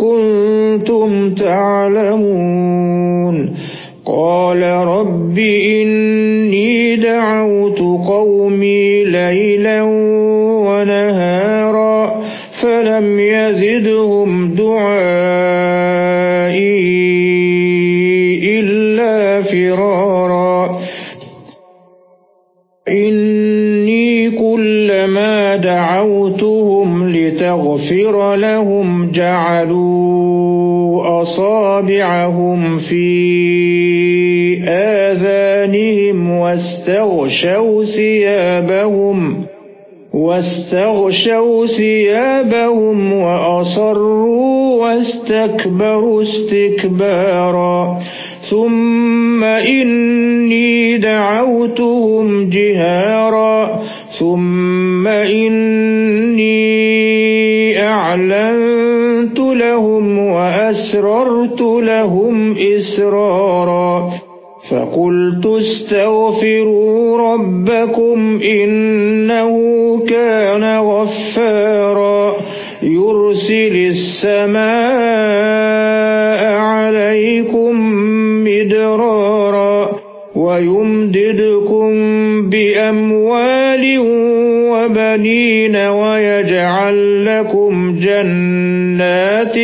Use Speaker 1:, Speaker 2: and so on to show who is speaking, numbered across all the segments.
Speaker 1: كنتم تعلمون. قال رب إني دعوت قومي ليلا ونهارا فلم يزدهم دعائي إلا فرارا. إني كلما دعوتهم لتغفر لهم جعلوا أصابعهم في آذانهم واستغشوا ثيابهم واستغشوا ثيابهم وأصروا واستكبروا استكبارا. ثم إني دعوتهم جهارا. ثم إني أعلنت لهم وأسررت لهم إسرارا فقلت استغفروا ربكم إنه كان غفارا يرسل السماء عليكم مدرارا ويمددكم بأموال وبنين ويجعل لكم جنات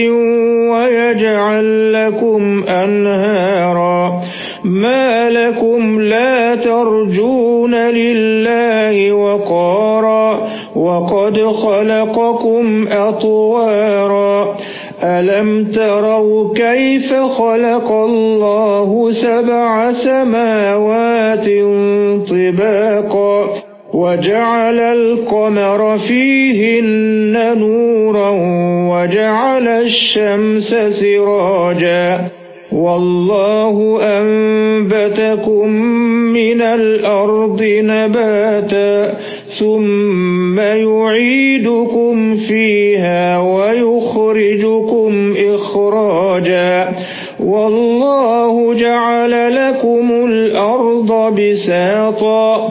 Speaker 1: ويجعل لكم أنهارا ما لكم لا ترجون لله وقارا وقد خلقكم أطوارا ألم تروا كيف خلق الله سبع سماوات طباقا وجعل القمر فيهن نورا وجعل الشمس سراجا والله أنبتكم من الأرض نباتا ثم يعيدكم فيها ويخرجكم إخراجا والله جعل لكم الأرض بساطا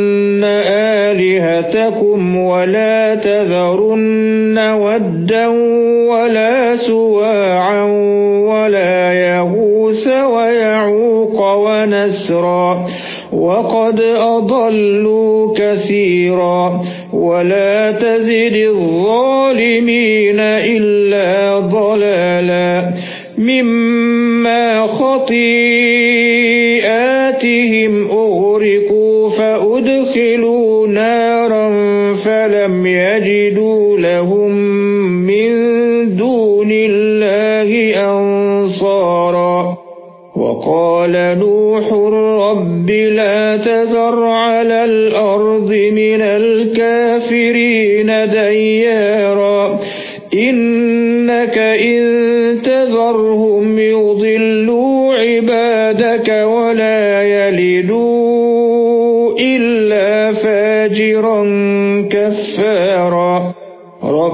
Speaker 1: ولا تذرن ودا ولا سواعا ولا يغوث ويعوق ونسرا وقد أضلوا كثيرا ولا تزد الظالمين إلا ضلالا مما خطيئاتهم أغرقوا فأدخلوا نارا فلم يجدوا لهم من دون الله أنصارا. وقال نوح رب لا تذر على الأرض من الكافرين ديارا. إنك إن تذرهم يضلوا عبادك ولا يلدوا إلا فاجرا